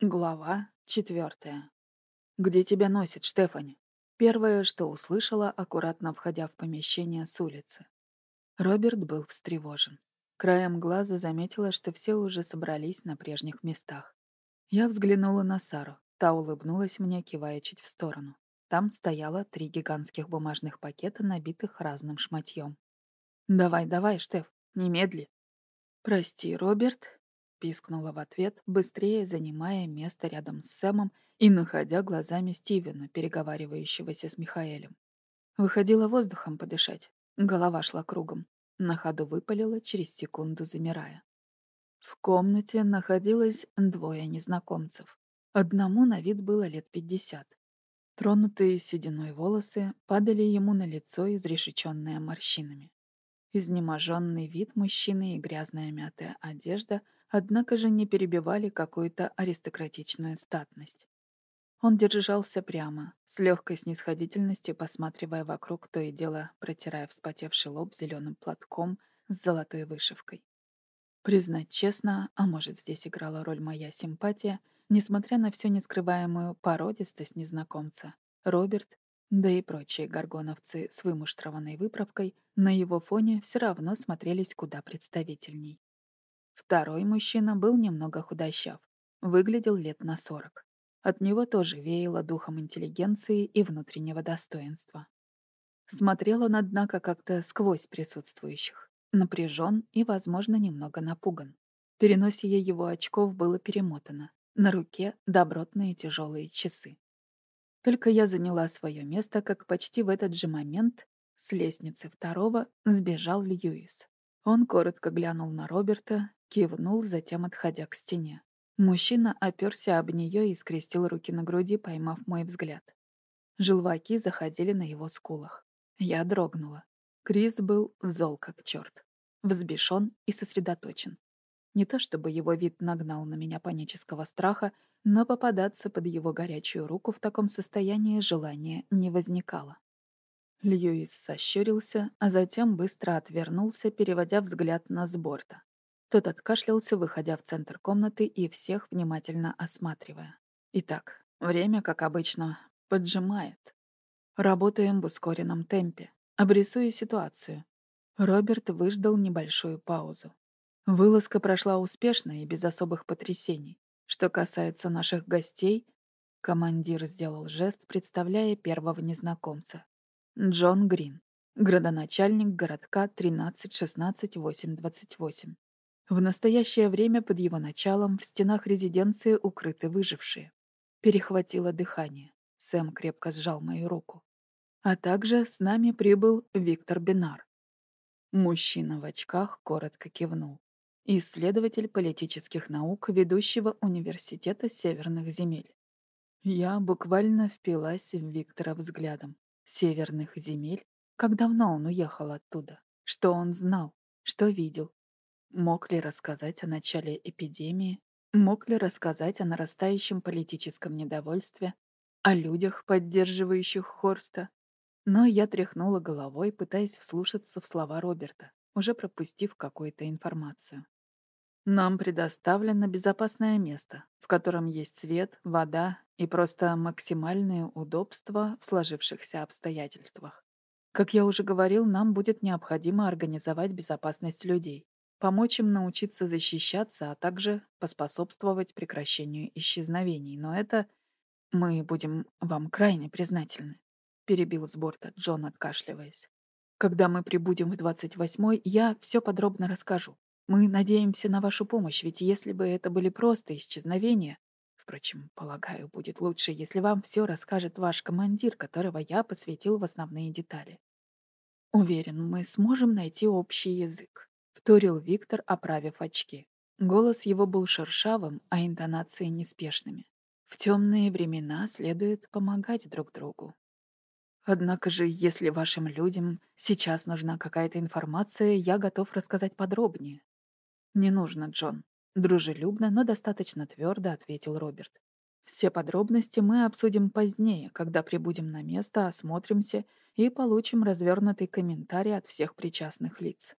Глава четвертая. «Где тебя носит, Штефани?» Первое, что услышала, аккуратно входя в помещение с улицы. Роберт был встревожен. Краем глаза заметила, что все уже собрались на прежних местах. Я взглянула на Сару. Та улыбнулась мне, кивая чуть в сторону. Там стояло три гигантских бумажных пакета, набитых разным шматьем. «Давай, давай, Штеф, немедли». «Прости, Роберт», пискнула в ответ, быстрее занимая место рядом с Сэмом и находя глазами Стивена, переговаривающегося с Михаэлем. Выходила воздухом подышать, голова шла кругом. На ходу выпалила, через секунду замирая. В комнате находилось двое незнакомцев. Одному на вид было лет пятьдесят. Тронутые сединой волосы падали ему на лицо, изрешеченное морщинами. Изнеможенный вид мужчины и грязная мятая одежда — однако же не перебивали какую-то аристократичную статность. Он держался прямо, с легкой снисходительностью посматривая вокруг, то и дело протирая вспотевший лоб зеленым платком с золотой вышивкой. Признать честно, а может, здесь играла роль моя симпатия, несмотря на всю нескрываемую породистость незнакомца, Роберт, да и прочие горгоновцы с вымуштрованной выправкой, на его фоне все равно смотрелись куда представительней. Второй мужчина был немного худощав, выглядел лет на сорок. От него тоже веяло духом интеллигенции и внутреннего достоинства. Смотрел он, однако, как-то сквозь присутствующих, напряжен и, возможно, немного напуган. Переносие его очков было перемотано. На руке добротные тяжелые часы. Только я заняла свое место, как почти в этот же момент с лестницы второго сбежал Льюис. Он коротко глянул на Роберта Кивнул, затем отходя к стене. Мужчина оперся об нее и скрестил руки на груди, поймав мой взгляд. Желваки заходили на его скулах. Я дрогнула. Крис был зол как черт. Взбешен и сосредоточен. Не то чтобы его вид нагнал на меня панического страха, но попадаться под его горячую руку в таком состоянии желания не возникало. Льюис сощурился, а затем быстро отвернулся, переводя взгляд на сборта. Тот откашлялся, выходя в центр комнаты и всех внимательно осматривая. Итак, время, как обычно, поджимает. Работаем в ускоренном темпе. Обрисуя ситуацию. Роберт выждал небольшую паузу. Вылазка прошла успешно и без особых потрясений. Что касается наших гостей, командир сделал жест, представляя первого незнакомца. Джон Грин, градоначальник городка 13-16-8-28. В настоящее время под его началом в стенах резиденции укрыты выжившие. Перехватило дыхание. Сэм крепко сжал мою руку. А также с нами прибыл Виктор Бинар. Мужчина в очках коротко кивнул. Исследователь политических наук ведущего университета северных земель. Я буквально впилась в Виктора взглядом. Северных земель? Как давно он уехал оттуда? Что он знал? Что видел? Мог ли рассказать о начале эпидемии? Мог ли рассказать о нарастающем политическом недовольстве? О людях, поддерживающих Хорста? Но я тряхнула головой, пытаясь вслушаться в слова Роберта, уже пропустив какую-то информацию. Нам предоставлено безопасное место, в котором есть свет, вода и просто максимальные удобства в сложившихся обстоятельствах. Как я уже говорил, нам будет необходимо организовать безопасность людей помочь им научиться защищаться, а также поспособствовать прекращению исчезновений. Но это мы будем вам крайне признательны», — перебил с борта Джон, откашливаясь. «Когда мы прибудем в 28-й, я все подробно расскажу. Мы надеемся на вашу помощь, ведь если бы это были просто исчезновения, Впрочем, полагаю, будет лучше, если вам все расскажет ваш командир, которого я посвятил в основные детали. Уверен, мы сможем найти общий язык вторил Виктор, оправив очки. Голос его был шершавым, а интонации неспешными. В темные времена следует помогать друг другу. Однако же, если вашим людям сейчас нужна какая-то информация, я готов рассказать подробнее. Не нужно, Джон. Дружелюбно, но достаточно твердо ответил Роберт. Все подробности мы обсудим позднее, когда прибудем на место, осмотримся и получим развернутый комментарий от всех причастных лиц.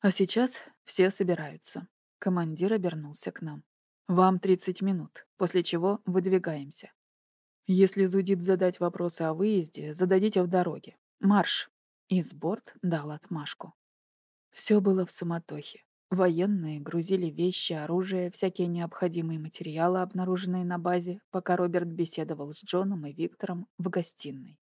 А сейчас все собираются. Командир обернулся к нам. Вам 30 минут, после чего выдвигаемся. Если зудит задать вопросы о выезде, зададите в дороге. Марш!» И сборд дал отмашку. Все было в суматохе. Военные грузили вещи, оружие, всякие необходимые материалы, обнаруженные на базе, пока Роберт беседовал с Джоном и Виктором в гостиной.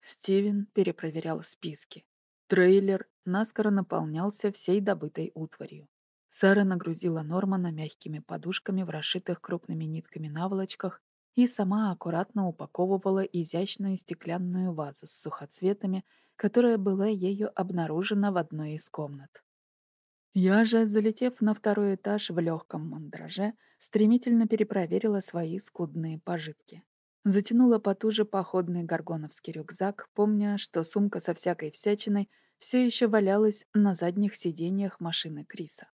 Стивен перепроверял списки. Трейлер наскоро наполнялся всей добытой утварью. Сара нагрузила Нормана мягкими подушками в расшитых крупными нитками наволочках и сама аккуратно упаковывала изящную стеклянную вазу с сухоцветами, которая была ею обнаружена в одной из комнат. Я же, залетев на второй этаж в легком мандраже, стремительно перепроверила свои скудные пожитки. Затянула потуже походный горгоновский рюкзак, помня, что сумка со всякой всячиной все еще валялась на задних сиденьях машины Криса.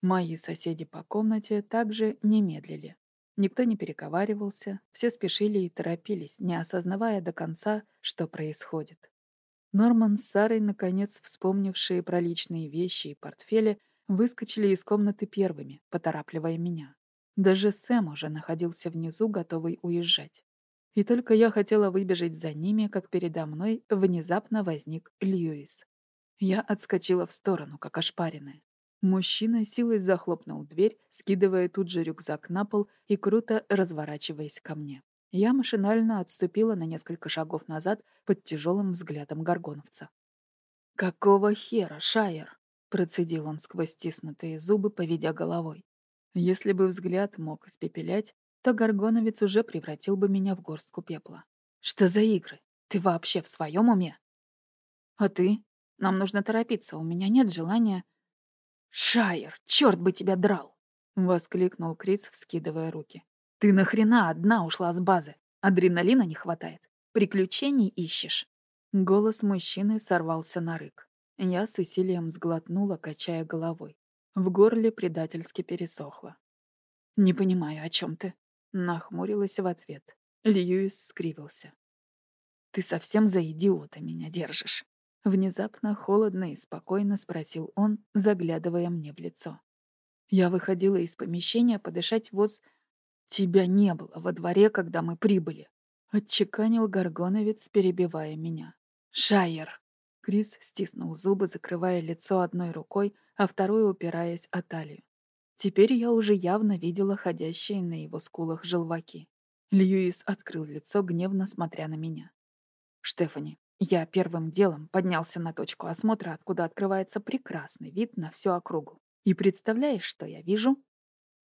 Мои соседи по комнате также не медлили. Никто не переговаривался, все спешили и торопились, не осознавая до конца, что происходит. Норман с Сарой, наконец вспомнившие про личные вещи и портфели, выскочили из комнаты первыми, поторапливая меня. Даже Сэм уже находился внизу, готовый уезжать. И только я хотела выбежать за ними, как передо мной внезапно возник Льюис. Я отскочила в сторону, как ошпаренная. Мужчина силой захлопнул дверь, скидывая тут же рюкзак на пол и круто разворачиваясь ко мне. Я машинально отступила на несколько шагов назад под тяжелым взглядом горгоновца. «Какого хера, Шайер?» — процедил он сквозь стиснутые зубы, поведя головой. Если бы взгляд мог испепелять, то горгоновец уже превратил бы меня в горстку пепла. «Что за игры? Ты вообще в своем уме?» «А ты? Нам нужно торопиться, у меня нет желания...» «Шайер, черт бы тебя драл!» — воскликнул Крис, вскидывая руки. Ты нахрена одна ушла с базы? Адреналина не хватает. Приключений ищешь?» Голос мужчины сорвался на рык. Я с усилием сглотнула, качая головой. В горле предательски пересохло. «Не понимаю, о чем ты?» Нахмурилась в ответ. Льюис скривился. «Ты совсем за идиота меня держишь?» Внезапно, холодно и спокойно спросил он, заглядывая мне в лицо. Я выходила из помещения подышать воз «Тебя не было во дворе, когда мы прибыли», — отчеканил Горгоновец, перебивая меня. «Шайер!» Крис стиснул зубы, закрывая лицо одной рукой, а второй упираясь о талию. Теперь я уже явно видела ходящие на его скулах желваки. Льюис открыл лицо, гневно смотря на меня. «Штефани, я первым делом поднялся на точку осмотра, откуда открывается прекрасный вид на всю округу. И представляешь, что я вижу?»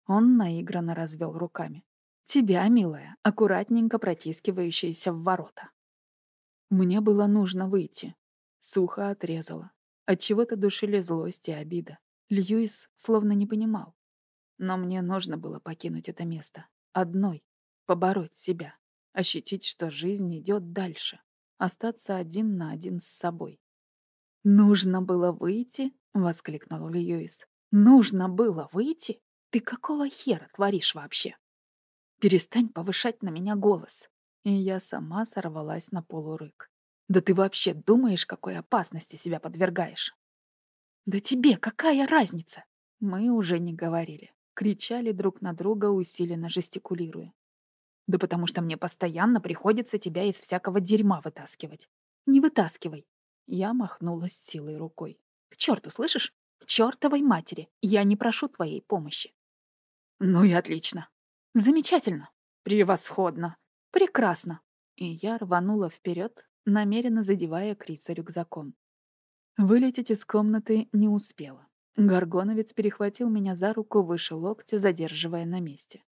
Он наигранно развел руками. «Тебя, милая, аккуратненько протискивающаяся в ворота». Мне было нужно выйти. Сухо отрезала. Отчего-то душили злость и обида. Льюис словно не понимал. Но мне нужно было покинуть это место. Одной. Побороть себя. Ощутить, что жизнь идет дальше. Остаться один на один с собой. «Нужно было выйти?» — воскликнул Льюис. «Нужно было выйти?» Ты какого хера творишь вообще? Перестань повышать на меня голос. И я сама сорвалась на полурык. Да ты вообще думаешь, какой опасности себя подвергаешь? Да тебе какая разница? Мы уже не говорили. Кричали друг на друга, усиленно жестикулируя. Да потому что мне постоянно приходится тебя из всякого дерьма вытаскивать. Не вытаскивай. Я махнула с силой рукой. К черту, слышишь? К чертовой матери. Я не прошу твоей помощи. Ну и отлично. Замечательно. Превосходно. Прекрасно. И я рванула вперед, намеренно задевая Криса рюкзаком. Вылететь из комнаты не успела. Горгоновец перехватил меня за руку выше локтя, задерживая на месте.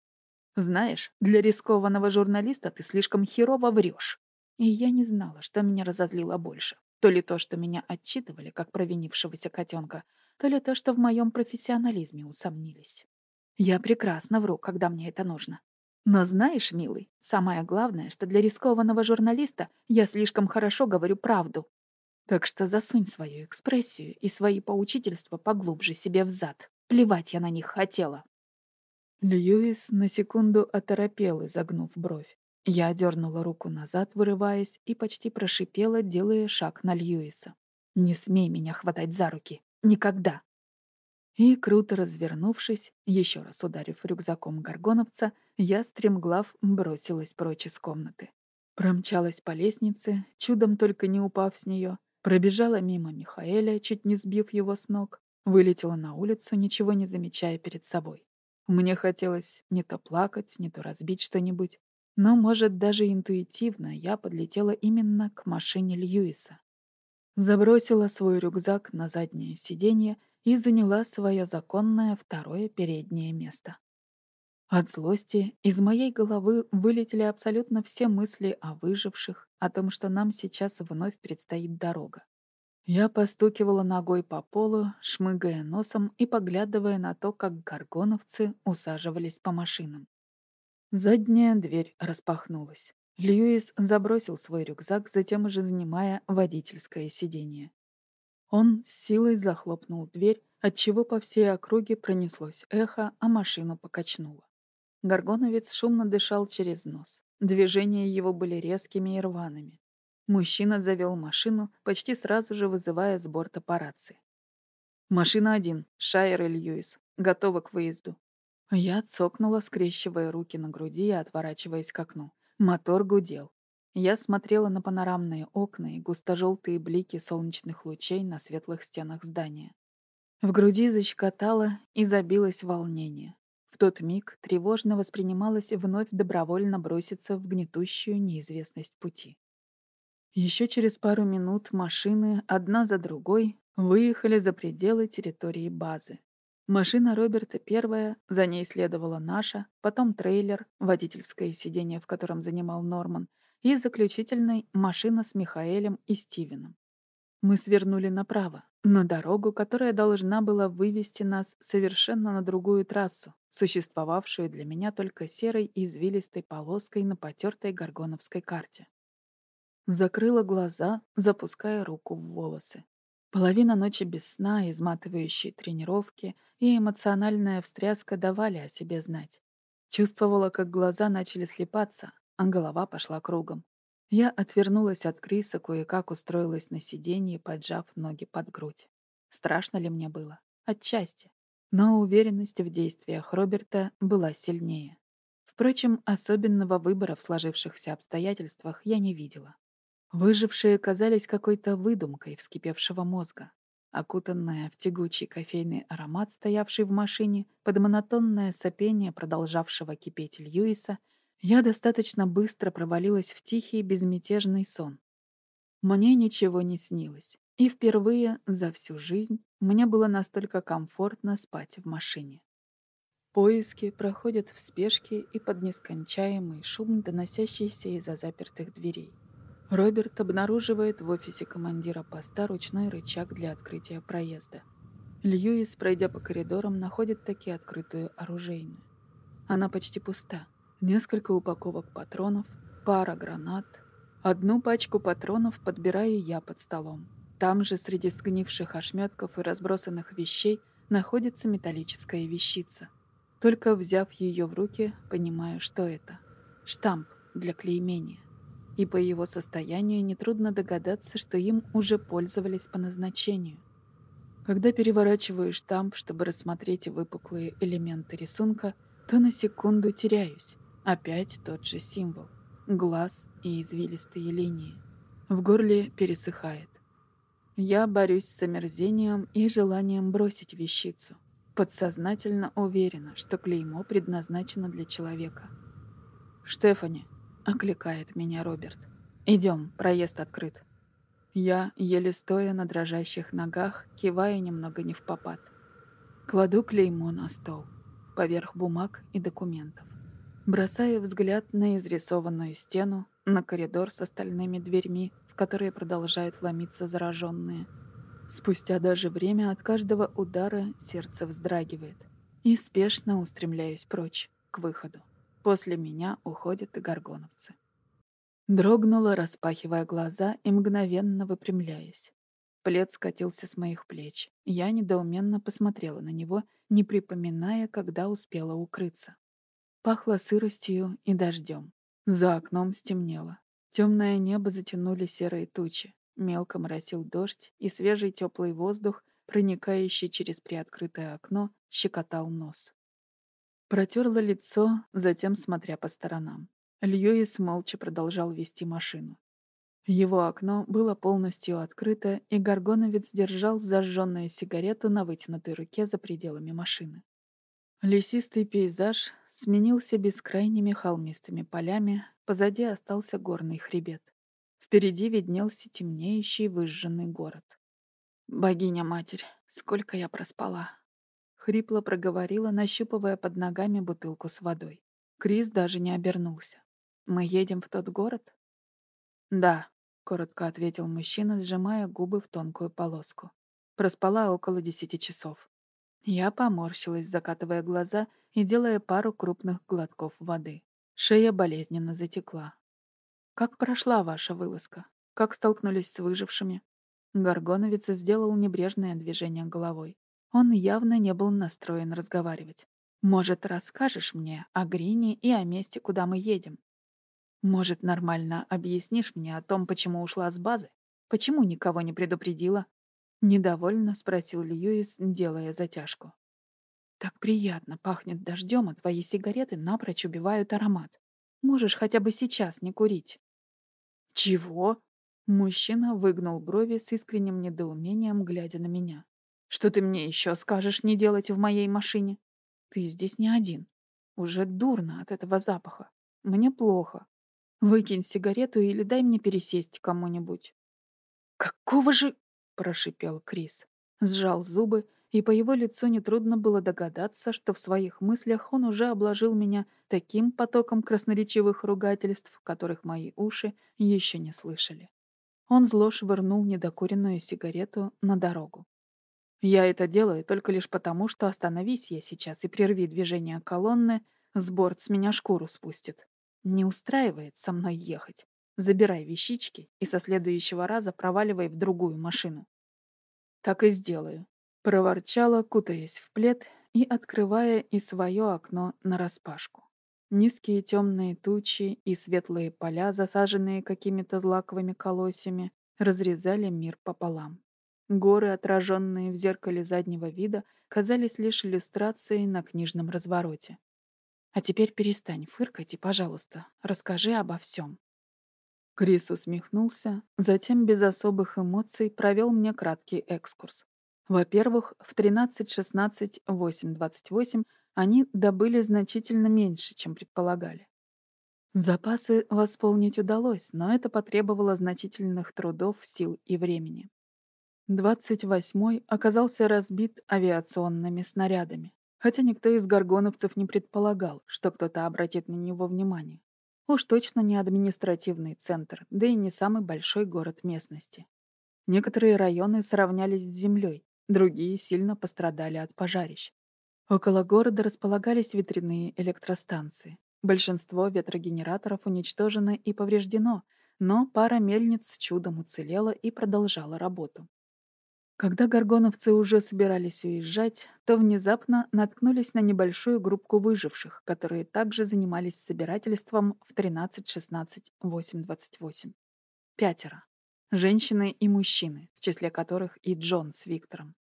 «Знаешь, для рискованного журналиста ты слишком херово врешь». И я не знала, что меня разозлило больше. То ли то, что меня отчитывали, как провинившегося котенка, то ли то, что в моем профессионализме усомнились. Я прекрасно вру, когда мне это нужно. Но знаешь, милый, самое главное, что для рискованного журналиста я слишком хорошо говорю правду. Так что засунь свою экспрессию и свои поучительства поглубже себе в зад. Плевать я на них хотела. Льюис на секунду оторопел, изогнув бровь. Я дернула руку назад, вырываясь, и почти прошипела, делая шаг на Льюиса. «Не смей меня хватать за руки. Никогда. И, круто развернувшись, еще раз ударив рюкзаком горгоновца, я стремглав бросилась прочь из комнаты. Промчалась по лестнице, чудом только не упав с нее, пробежала мимо Михаэля, чуть не сбив его с ног, вылетела на улицу, ничего не замечая перед собой. Мне хотелось не то плакать, не то разбить что-нибудь, но, может, даже интуитивно я подлетела именно к машине Льюиса. Забросила свой рюкзак на заднее сиденье и заняла свое законное второе переднее место. От злости из моей головы вылетели абсолютно все мысли о выживших, о том, что нам сейчас вновь предстоит дорога. Я постукивала ногой по полу, шмыгая носом и поглядывая на то, как горгоновцы усаживались по машинам. Задняя дверь распахнулась. Льюис забросил свой рюкзак, затем уже занимая водительское сиденье. Он с силой захлопнул дверь, отчего по всей округе пронеслось эхо, а машину покачнуло. Горгоновец шумно дышал через нос. Движения его были резкими и рваными. Мужчина завел машину, почти сразу же вызывая с борта по рации. «Машина один, Шайер и Льюис. Готова к выезду». Я цокнула, скрещивая руки на груди и отворачиваясь к окну. Мотор гудел. Я смотрела на панорамные окна и густо-желтые блики солнечных лучей на светлых стенах здания. В груди защекотало и забилось волнение. В тот миг тревожно воспринималось вновь добровольно броситься в гнетущую неизвестность пути. Еще через пару минут машины, одна за другой, выехали за пределы территории базы. Машина Роберта первая, за ней следовала наша, потом трейлер, водительское сиденье, в котором занимал Норман, и заключительной машина с Михаэлем и Стивеном. Мы свернули направо, на дорогу, которая должна была вывести нас совершенно на другую трассу, существовавшую для меня только серой извилистой полоской на потертой горгоновской карте. Закрыла глаза, запуская руку в волосы. Половина ночи без сна, изматывающие тренировки и эмоциональная встряска давали о себе знать. Чувствовала, как глаза начали слепаться, а голова пошла кругом. Я отвернулась от Криса, кое-как устроилась на сиденье, поджав ноги под грудь. Страшно ли мне было? Отчасти. Но уверенность в действиях Роберта была сильнее. Впрочем, особенного выбора в сложившихся обстоятельствах я не видела. Выжившие казались какой-то выдумкой вскипевшего мозга. Окутанная в тягучий кофейный аромат, стоявший в машине, под монотонное сопение продолжавшего кипеть Льюиса — я достаточно быстро провалилась в тихий безмятежный сон. Мне ничего не снилось, и впервые за всю жизнь мне было настолько комфортно спать в машине. Поиски проходят в спешке и под нескончаемый шум, доносящийся из-за запертых дверей. Роберт обнаруживает в офисе командира поста ручной рычаг для открытия проезда. Льюис, пройдя по коридорам, находит таки открытую оружейную. Она почти пуста несколько упаковок патронов, пара гранат. Одну пачку патронов подбираю я под столом. Там же среди сгнивших ошметков и разбросанных вещей находится металлическая вещица. Только взяв ее в руки, понимаю, что это. Штамп для клеймения. И по его состоянию нетрудно догадаться, что им уже пользовались по назначению. Когда переворачиваю штамп, чтобы рассмотреть выпуклые элементы рисунка, то на секунду теряюсь. Опять тот же символ. Глаз и извилистые линии. В горле пересыхает. Я борюсь с омерзением и желанием бросить вещицу. Подсознательно уверена, что клеймо предназначено для человека. «Штефани», — окликает меня Роберт. «Идем, проезд открыт». Я, еле стоя на дрожащих ногах, кивая немного не в попад. Кладу клеймо на стол, поверх бумаг и документов. Бросая взгляд на изрисованную стену, на коридор с остальными дверьми, в которые продолжают ломиться зараженные. Спустя даже время от каждого удара сердце вздрагивает. И спешно устремляюсь прочь, к выходу. После меня уходят и горгоновцы. Дрогнула, распахивая глаза и мгновенно выпрямляясь. Плед скатился с моих плеч. Я недоуменно посмотрела на него, не припоминая, когда успела укрыться. Пахло сыростью и дождем. За окном стемнело. Темное небо затянули серые тучи. Мелко моросил дождь, и свежий теплый воздух проникающий через приоткрытое окно, щекотал нос. Протерла лицо, затем смотря по сторонам. Льюис молча продолжал вести машину. Его окно было полностью открыто, и горгоновец держал зажженную сигарету на вытянутой руке за пределами машины. Лесистый пейзаж сменился бескрайними холмистыми полями, позади остался горный хребет. Впереди виднелся темнеющий выжженный город. «Богиня-матерь, сколько я проспала!» Хрипло проговорила, нащупывая под ногами бутылку с водой. Крис даже не обернулся. «Мы едем в тот город?» «Да», — коротко ответил мужчина, сжимая губы в тонкую полоску. Проспала около десяти часов. Я поморщилась, закатывая глаза и делая пару крупных глотков воды. Шея болезненно затекла. «Как прошла ваша вылазка? Как столкнулись с выжившими?» Горгоновец сделал небрежное движение головой. Он явно не был настроен разговаривать. «Может, расскажешь мне о Грине и о месте, куда мы едем? Может, нормально объяснишь мне о том, почему ушла с базы? Почему никого не предупредила? Недовольно спросил Льюис, делая затяжку. «Так приятно пахнет дождем, а твои сигареты напрочь убивают аромат. Можешь хотя бы сейчас не курить». «Чего?» Мужчина выгнул брови с искренним недоумением, глядя на меня. «Что ты мне еще скажешь не делать в моей машине? Ты здесь не один. Уже дурно от этого запаха. Мне плохо. Выкинь сигарету или дай мне пересесть кому-нибудь». «Какого же...» — прошипел Крис. Сжал зубы, и по его лицу нетрудно было догадаться, что в своих мыслях он уже обложил меня таким потоком красноречивых ругательств, которых мои уши еще не слышали. Он зло швырнул недокуренную сигарету на дорогу. «Я это делаю только лишь потому, что остановись я сейчас и прерви движение колонны, сборд с меня шкуру спустит. Не устраивает со мной ехать. Забирай вещички и со следующего раза проваливай в другую машину. Так и сделаю. Проворчала, кутаясь в плед и открывая и свое окно нараспашку. Низкие темные тучи и светлые поля, засаженные какими-то злаковыми колосьями, разрезали мир пополам. Горы, отраженные в зеркале заднего вида, казались лишь иллюстрацией на книжном развороте. А теперь перестань фыркать и, пожалуйста, расскажи обо всем. Крис усмехнулся, затем без особых эмоций провел мне краткий экскурс. Во-первых, в 13-16-8-28 они добыли значительно меньше, чем предполагали. Запасы восполнить удалось, но это потребовало значительных трудов, сил и времени. 28-й оказался разбит авиационными снарядами, хотя никто из горгоновцев не предполагал, что кто-то обратит на него внимание. Уж точно не административный центр, да и не самый большой город местности. Некоторые районы сравнялись с землей, другие сильно пострадали от пожарищ. Около города располагались ветряные электростанции. Большинство ветрогенераторов уничтожено и повреждено, но пара мельниц чудом уцелела и продолжала работу. Когда горгоновцы уже собирались уезжать, то внезапно наткнулись на небольшую группку выживших, которые также занимались собирательством в 13-16-8-28. Пятеро. Женщины и мужчины, в числе которых и Джон с Виктором.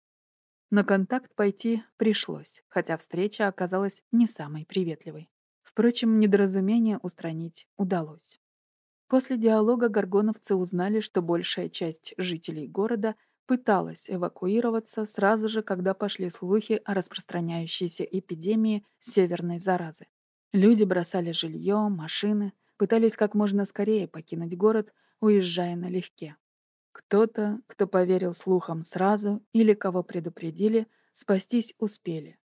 На контакт пойти пришлось, хотя встреча оказалась не самой приветливой. Впрочем, недоразумение устранить удалось. После диалога горгоновцы узнали, что большая часть жителей города — пыталась эвакуироваться сразу же, когда пошли слухи о распространяющейся эпидемии северной заразы. Люди бросали жилье, машины, пытались как можно скорее покинуть город, уезжая налегке. Кто-то, кто поверил слухам сразу или кого предупредили, спастись успели.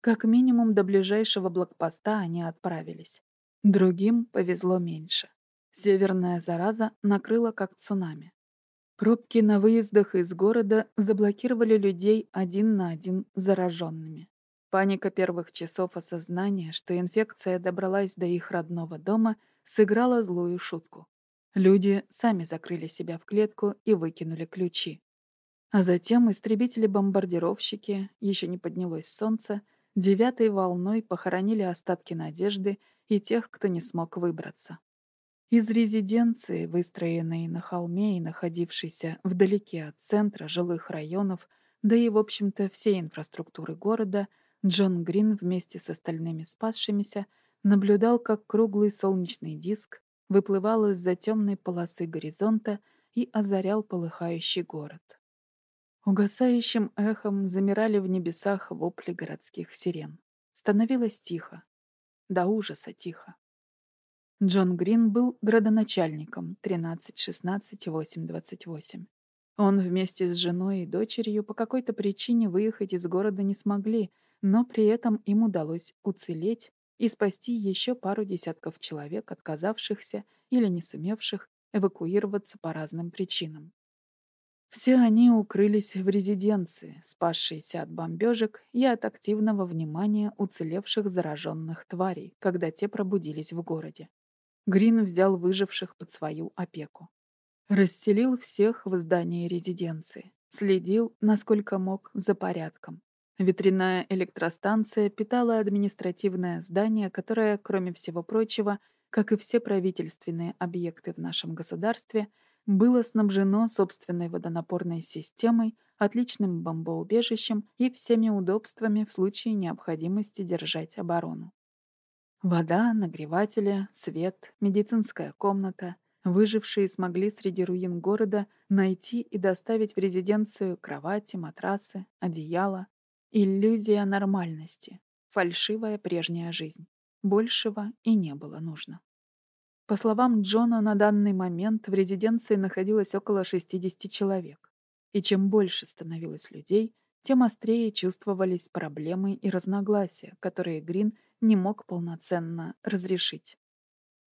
Как минимум до ближайшего блокпоста они отправились. Другим повезло меньше. Северная зараза накрыла как цунами. Пробки на выездах из города заблокировали людей один на один зараженными. Паника первых часов осознания, что инфекция добралась до их родного дома, сыграла злую шутку. Люди сами закрыли себя в клетку и выкинули ключи. А затем истребители-бомбардировщики, еще не поднялось солнце, девятой волной похоронили остатки надежды и тех, кто не смог выбраться. Из резиденции, выстроенной на холме и находившейся вдалеке от центра жилых районов, да и, в общем-то, всей инфраструктуры города, Джон Грин вместе с остальными спасшимися наблюдал, как круглый солнечный диск выплывал из-за темной полосы горизонта и озарял полыхающий город. Угасающим эхом замирали в небесах вопли городских сирен. Становилось тихо. До ужаса тихо. Джон Грин был градоначальником 13-16-8-28. Он вместе с женой и дочерью по какой-то причине выехать из города не смогли, но при этом им удалось уцелеть и спасти еще пару десятков человек, отказавшихся или не сумевших эвакуироваться по разным причинам. Все они укрылись в резиденции, спасшиеся от бомбежек и от активного внимания уцелевших зараженных тварей, когда те пробудились в городе. Грин взял выживших под свою опеку. Расселил всех в здании резиденции. Следил, насколько мог, за порядком. Ветряная электростанция питала административное здание, которое, кроме всего прочего, как и все правительственные объекты в нашем государстве, было снабжено собственной водонапорной системой, отличным бомбоубежищем и всеми удобствами в случае необходимости держать оборону. Вода, нагреватели, свет, медицинская комната. Выжившие смогли среди руин города найти и доставить в резиденцию кровати, матрасы, одеяла. Иллюзия нормальности. Фальшивая прежняя жизнь. Большего и не было нужно. По словам Джона, на данный момент в резиденции находилось около 60 человек. И чем больше становилось людей, тем острее чувствовались проблемы и разногласия, которые Грин не мог полноценно разрешить.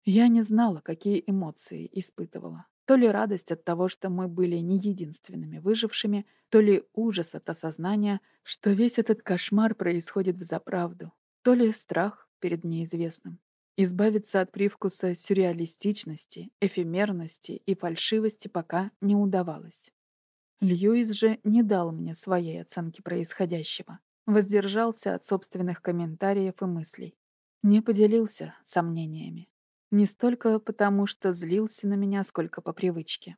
Я не знала, какие эмоции испытывала. То ли радость от того, что мы были не единственными выжившими, то ли ужас от осознания, что весь этот кошмар происходит в заправду, то ли страх перед неизвестным. Избавиться от привкуса сюрреалистичности, эфемерности и фальшивости пока не удавалось. Льюис же не дал мне своей оценки происходящего, воздержался от собственных комментариев и мыслей, не поделился сомнениями. Не столько потому, что злился на меня, сколько по привычке.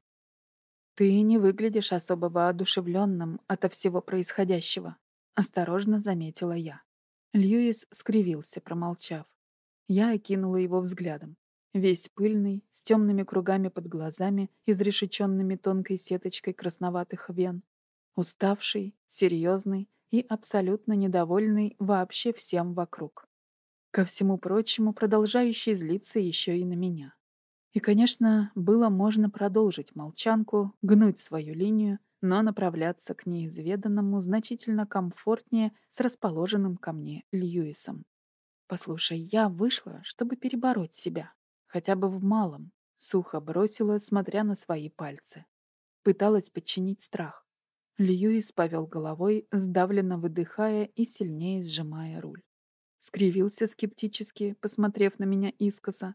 «Ты не выглядишь особо воодушевленным ото всего происходящего», — осторожно заметила я. Льюис скривился, промолчав. Я окинула его взглядом. Весь пыльный, с темными кругами под глазами, изрешеченными тонкой сеточкой красноватых вен. Уставший, серьезный и абсолютно недовольный вообще всем вокруг. Ко всему прочему, продолжающий злиться еще и на меня. И, конечно, было можно продолжить молчанку, гнуть свою линию, но направляться к неизведанному значительно комфортнее с расположенным ко мне Льюисом. Послушай, я вышла, чтобы перебороть себя. Хотя бы в малом. Сухо бросила, смотря на свои пальцы. Пыталась подчинить страх. Льюис повел головой, сдавленно выдыхая и сильнее сжимая руль. Скривился скептически, посмотрев на меня искоса.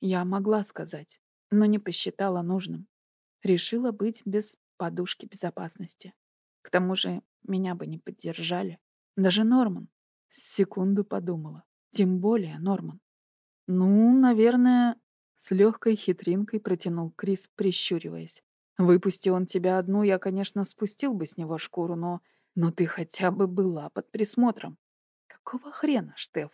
Я могла сказать, но не посчитала нужным. Решила быть без подушки безопасности. К тому же меня бы не поддержали. Даже Норман. Секунду подумала. Тем более Норман. Ну, наверное, с легкой хитринкой протянул Крис, прищуриваясь. Выпусти он тебя одну, я, конечно, спустил бы с него шкуру, но... Но ты хотя бы была под присмотром. Какого хрена, Штеф?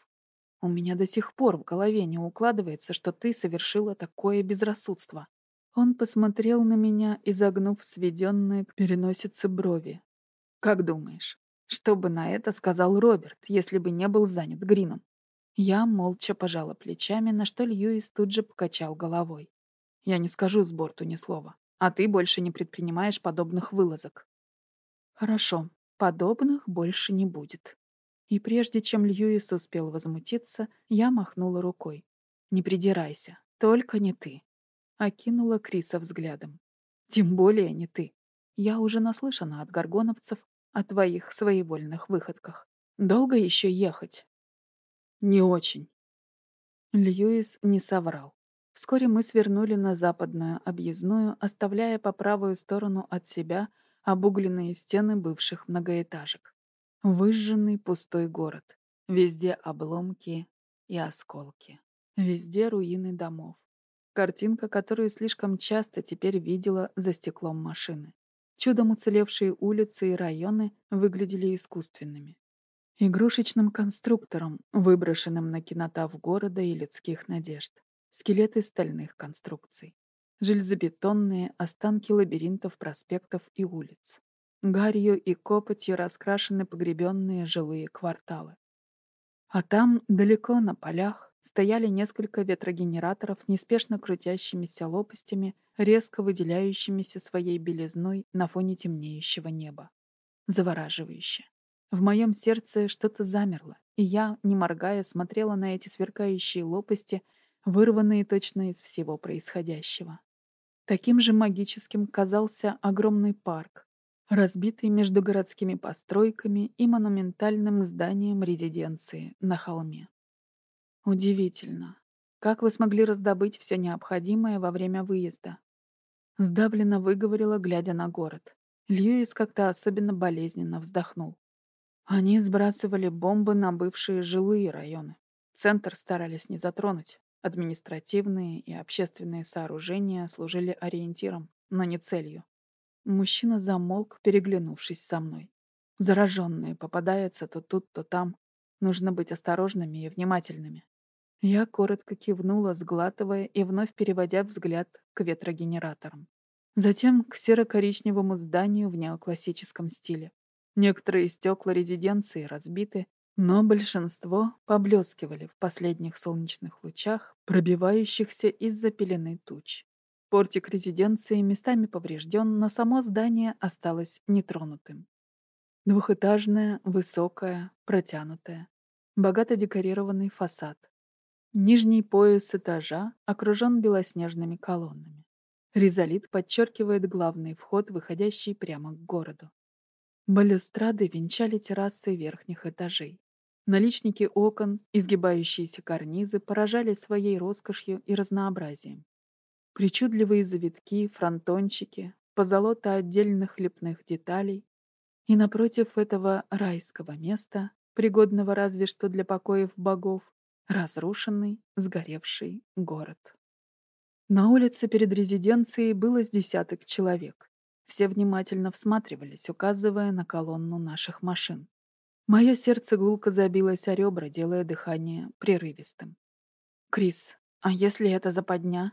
У меня до сих пор в голове не укладывается, что ты совершила такое безрассудство. Он посмотрел на меня, изогнув сведенные к переносице брови. Как думаешь, что бы на это сказал Роберт, если бы не был занят Грином? Я молча пожала плечами, на что Льюис тут же покачал головой. «Я не скажу с борту ни слова, а ты больше не предпринимаешь подобных вылазок». «Хорошо, подобных больше не будет». И прежде чем Льюис успел возмутиться, я махнула рукой. «Не придирайся, только не ты». Окинула Криса взглядом. «Тем более не ты. Я уже наслышана от горгоновцев о твоих своевольных выходках. Долго еще ехать?» Не очень. Льюис не соврал. Вскоре мы свернули на западную объездную, оставляя по правую сторону от себя обугленные стены бывших многоэтажек. Выжженный пустой город. Везде обломки и осколки. Везде руины домов. Картинка, которую слишком часто теперь видела за стеклом машины. чудом уцелевшие улицы и районы выглядели искусственными. Игрушечным конструктором, выброшенным на кинотав города и людских надежд. Скелеты стальных конструкций. Железобетонные останки лабиринтов проспектов и улиц. Гарью и копотью раскрашены погребенные жилые кварталы. А там, далеко на полях, стояли несколько ветрогенераторов с неспешно крутящимися лопастями, резко выделяющимися своей белизной на фоне темнеющего неба. Завораживающе. В моем сердце что-то замерло, и я, не моргая, смотрела на эти сверкающие лопасти, вырванные точно из всего происходящего. Таким же магическим казался огромный парк, разбитый между городскими постройками и монументальным зданием резиденции на холме. Удивительно, как вы смогли раздобыть все необходимое во время выезда? Сдавленно выговорила, глядя на город. Льюис как-то особенно болезненно вздохнул. Они сбрасывали бомбы на бывшие жилые районы. Центр старались не затронуть. Административные и общественные сооружения служили ориентиром, но не целью. Мужчина замолк, переглянувшись со мной. Зараженные попадаются то тут, то там. Нужно быть осторожными и внимательными. Я коротко кивнула, сглатывая и вновь переводя взгляд к ветрогенераторам. Затем к серо-коричневому зданию в неоклассическом стиле. Некоторые стекла резиденции разбиты, но большинство поблескивали в последних солнечных лучах, пробивающихся из-за туч. Портик резиденции местами поврежден, но само здание осталось нетронутым. Двухэтажное, высокое, протянутое, богато декорированный фасад. Нижний пояс этажа окружен белоснежными колоннами. Ризолит подчеркивает главный вход, выходящий прямо к городу. Балюстрады венчали террасы верхних этажей. Наличники окон, изгибающиеся карнизы поражали своей роскошью и разнообразием. Причудливые завитки, фронтончики, позолота отдельных лепных деталей. И напротив этого райского места, пригодного разве что для покоев богов, разрушенный, сгоревший город. На улице перед резиденцией было с десяток человек. Все внимательно всматривались, указывая на колонну наших машин. Мое сердце гулко забилось о ребра, делая дыхание прерывистым. «Крис, а если это западня?»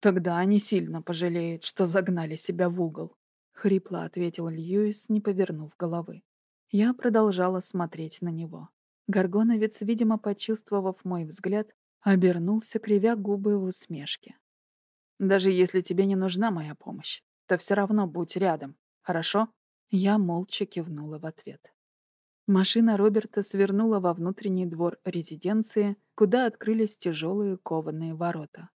«Тогда они сильно пожалеют, что загнали себя в угол», — хрипло ответил Льюис, не повернув головы. Я продолжала смотреть на него. Горгоновец, видимо, почувствовав мой взгляд, обернулся, кривя губы в усмешке. «Даже если тебе не нужна моя помощь, то все равно будь рядом, хорошо?» Я молча кивнула в ответ. Машина Роберта свернула во внутренний двор резиденции, куда открылись тяжелые кованые ворота.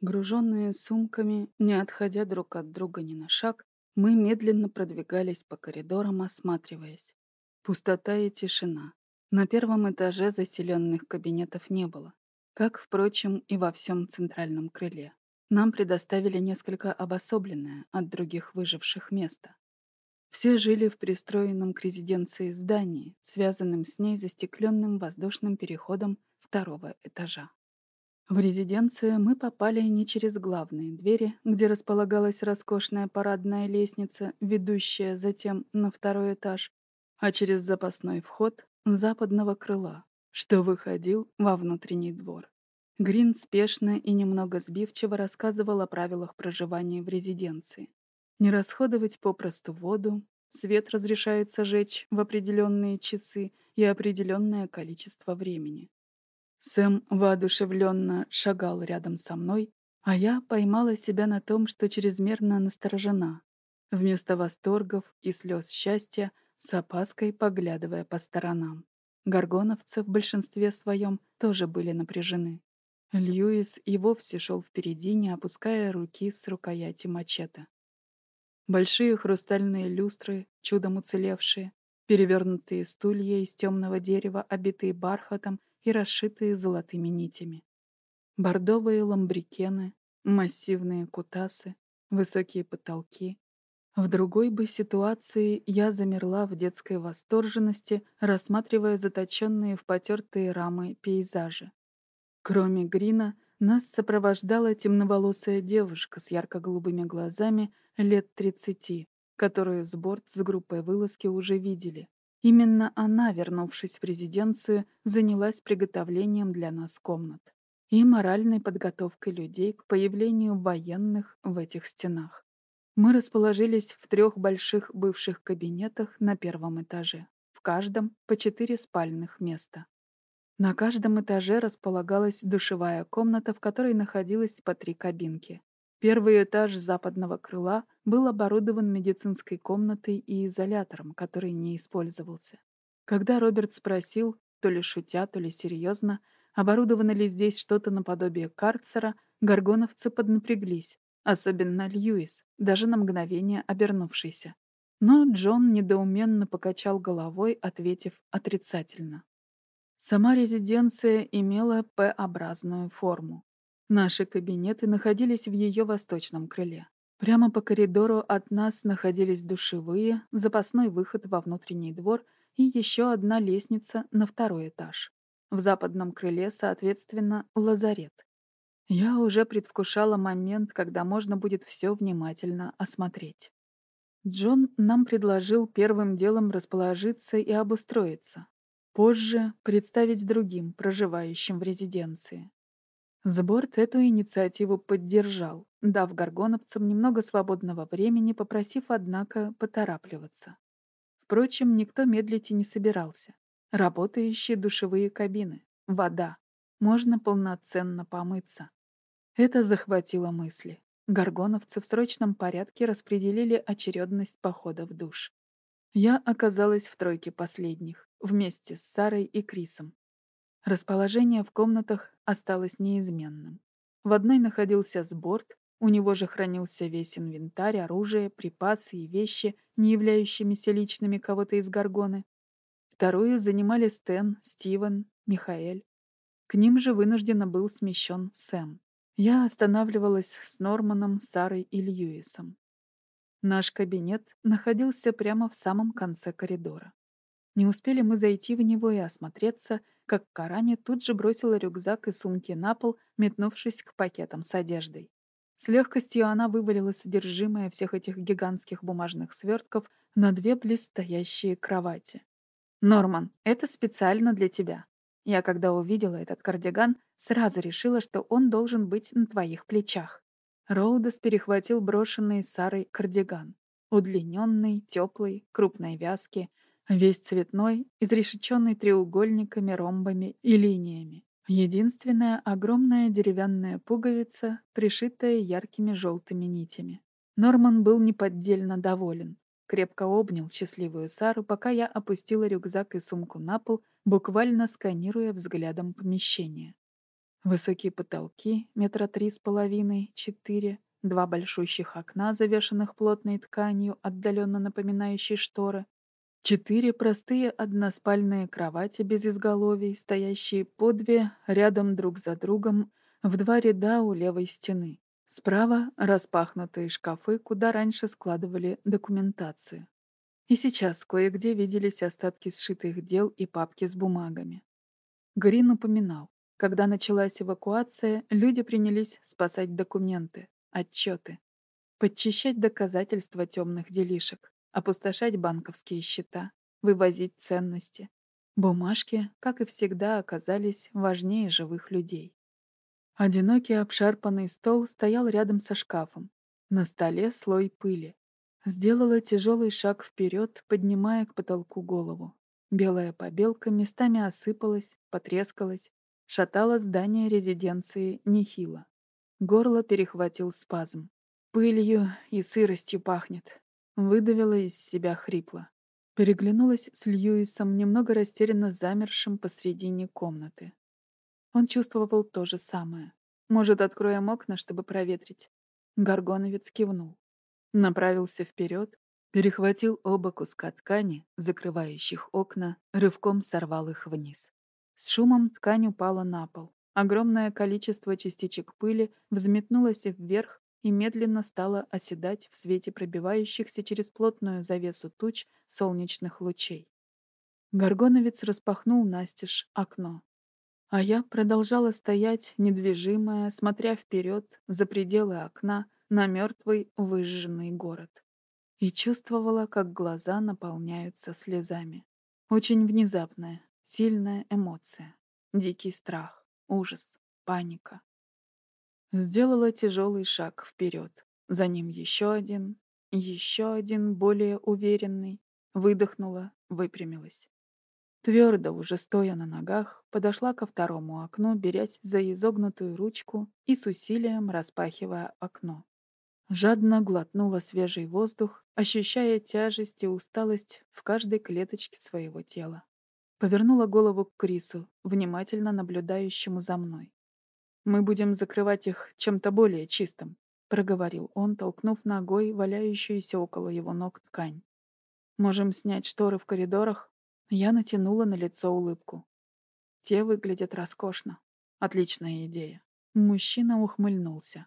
Груженные сумками, не отходя друг от друга ни на шаг, мы медленно продвигались по коридорам, осматриваясь. Пустота и тишина. На первом этаже заселенных кабинетов не было, как, впрочем, и во всем центральном крыле нам предоставили несколько обособленное от других выживших место. Все жили в пристроенном к резиденции здании, связанном с ней застекленным воздушным переходом второго этажа. В резиденцию мы попали не через главные двери, где располагалась роскошная парадная лестница, ведущая затем на второй этаж, а через запасной вход западного крыла, что выходил во внутренний двор. Грин спешно и немного сбивчиво рассказывал о правилах проживания в резиденции. Не расходовать попросту воду, свет разрешается жечь в определенные часы и определенное количество времени. Сэм воодушевленно шагал рядом со мной, а я поймала себя на том, что чрезмерно насторожена. Вместо восторгов и слез счастья с опаской поглядывая по сторонам. Горгоновцы в большинстве своем тоже были напряжены. Льюис и вовсе шел впереди, не опуская руки с рукояти мачете. Большие хрустальные люстры, чудом уцелевшие, перевернутые стулья из темного дерева, обитые бархатом и расшитые золотыми нитями. Бордовые ламбрикены, массивные кутасы, высокие потолки. В другой бы ситуации я замерла в детской восторженности, рассматривая заточенные в потертые рамы пейзажи. Кроме Грина, нас сопровождала темноволосая девушка с ярко-голубыми глазами лет тридцати, которую сборд с группой вылазки уже видели. Именно она, вернувшись в резиденцию, занялась приготовлением для нас комнат и моральной подготовкой людей к появлению военных в этих стенах. Мы расположились в трех больших бывших кабинетах на первом этаже. В каждом по четыре спальных места. На каждом этаже располагалась душевая комната, в которой находилось по три кабинки. Первый этаж западного крыла был оборудован медицинской комнатой и изолятором, который не использовался. Когда Роберт спросил, то ли шутя, то ли серьезно, оборудовано ли здесь что-то наподобие карцера, горгоновцы поднапряглись, особенно Льюис, даже на мгновение обернувшийся. Но Джон недоуменно покачал головой, ответив отрицательно. Сама резиденция имела П-образную форму. Наши кабинеты находились в ее восточном крыле. Прямо по коридору от нас находились душевые, запасной выход во внутренний двор и еще одна лестница на второй этаж. В западном крыле, соответственно, лазарет. Я уже предвкушала момент, когда можно будет все внимательно осмотреть. Джон нам предложил первым делом расположиться и обустроиться. Позже представить другим, проживающим в резиденции. Сборд эту инициативу поддержал, дав горгоновцам немного свободного времени, попросив, однако, поторапливаться. Впрочем, никто медлить и не собирался. Работающие душевые кабины, вода. Можно полноценно помыться. Это захватило мысли. Горгоновцы в срочном порядке распределили очередность похода в душ. Я оказалась в тройке последних, вместе с Сарой и Крисом. Расположение в комнатах осталось неизменным. В одной находился сборд, у него же хранился весь инвентарь, оружие, припасы и вещи, не являющимися личными кого-то из Гаргоны. Вторую занимали Стэн, Стивен, Михаэль. К ним же вынужденно был смещен Сэм. Я останавливалась с Норманом, Сарой и Льюисом. Наш кабинет находился прямо в самом конце коридора. Не успели мы зайти в него и осмотреться, как Карани тут же бросила рюкзак и сумки на пол, метнувшись к пакетам с одеждой. С легкостью она вывалила содержимое всех этих гигантских бумажных свертков на две близстоящие кровати. «Норман, это специально для тебя. Я, когда увидела этот кардиган, сразу решила, что он должен быть на твоих плечах. Роудес перехватил брошенный Сарой кардиган. Удлиненный, теплый, крупной вязки, весь цветной, изрешеченный треугольниками, ромбами и линиями. Единственная огромная деревянная пуговица, пришитая яркими желтыми нитями. Норман был неподдельно доволен крепко обнял счастливую Сару, пока я опустила рюкзак и сумку на пол, буквально сканируя взглядом помещение. Высокие потолки, метра три с половиной, четыре, два большущих окна, завешанных плотной тканью, отдаленно напоминающей шторы, четыре простые односпальные кровати без изголовий, стоящие по две рядом друг за другом в два ряда у левой стены. Справа распахнутые шкафы, куда раньше складывали документацию. И сейчас кое-где виделись остатки сшитых дел и папки с бумагами. Грин упоминал, когда началась эвакуация, люди принялись спасать документы, отчеты, подчищать доказательства темных делишек, опустошать банковские счета, вывозить ценности. Бумажки, как и всегда, оказались важнее живых людей. Одинокий обшарпанный стол стоял рядом со шкафом. На столе слой пыли. Сделала тяжелый шаг вперед, поднимая к потолку голову. Белая побелка местами осыпалась, потрескалась, шатала здание резиденции нехило. Горло перехватил спазм. Пылью и сыростью пахнет. Выдавила из себя хрипло. Переглянулась с Льюисом, немного растерянно замершим посредине комнаты. Он чувствовал то же самое. Может, откроем окна, чтобы проветрить? Горгоновец кивнул. Направился вперед, перехватил оба куска ткани, закрывающих окна, рывком сорвал их вниз. С шумом ткань упала на пол. Огромное количество частичек пыли взметнулось вверх и медленно стало оседать в свете пробивающихся через плотную завесу туч солнечных лучей. Горгоновец распахнул настежь окно. А я продолжала стоять, недвижимая, смотря вперед, за пределы окна, на мертвый выжженный город. И чувствовала, как глаза наполняются слезами. Очень внезапная, сильная эмоция. Дикий страх, ужас, паника. Сделала тяжелый шаг вперед. За ним еще один, еще один, более уверенный. Выдохнула, выпрямилась. Твердо, уже стоя на ногах, подошла ко второму окну, берясь за изогнутую ручку и с усилием распахивая окно. Жадно глотнула свежий воздух, ощущая тяжесть и усталость в каждой клеточке своего тела. Повернула голову к Крису, внимательно наблюдающему за мной. «Мы будем закрывать их чем-то более чистым», — проговорил он, толкнув ногой валяющуюся около его ног ткань. «Можем снять шторы в коридорах я натянула на лицо улыбку. Те выглядят роскошно. Отличная идея. Мужчина ухмыльнулся.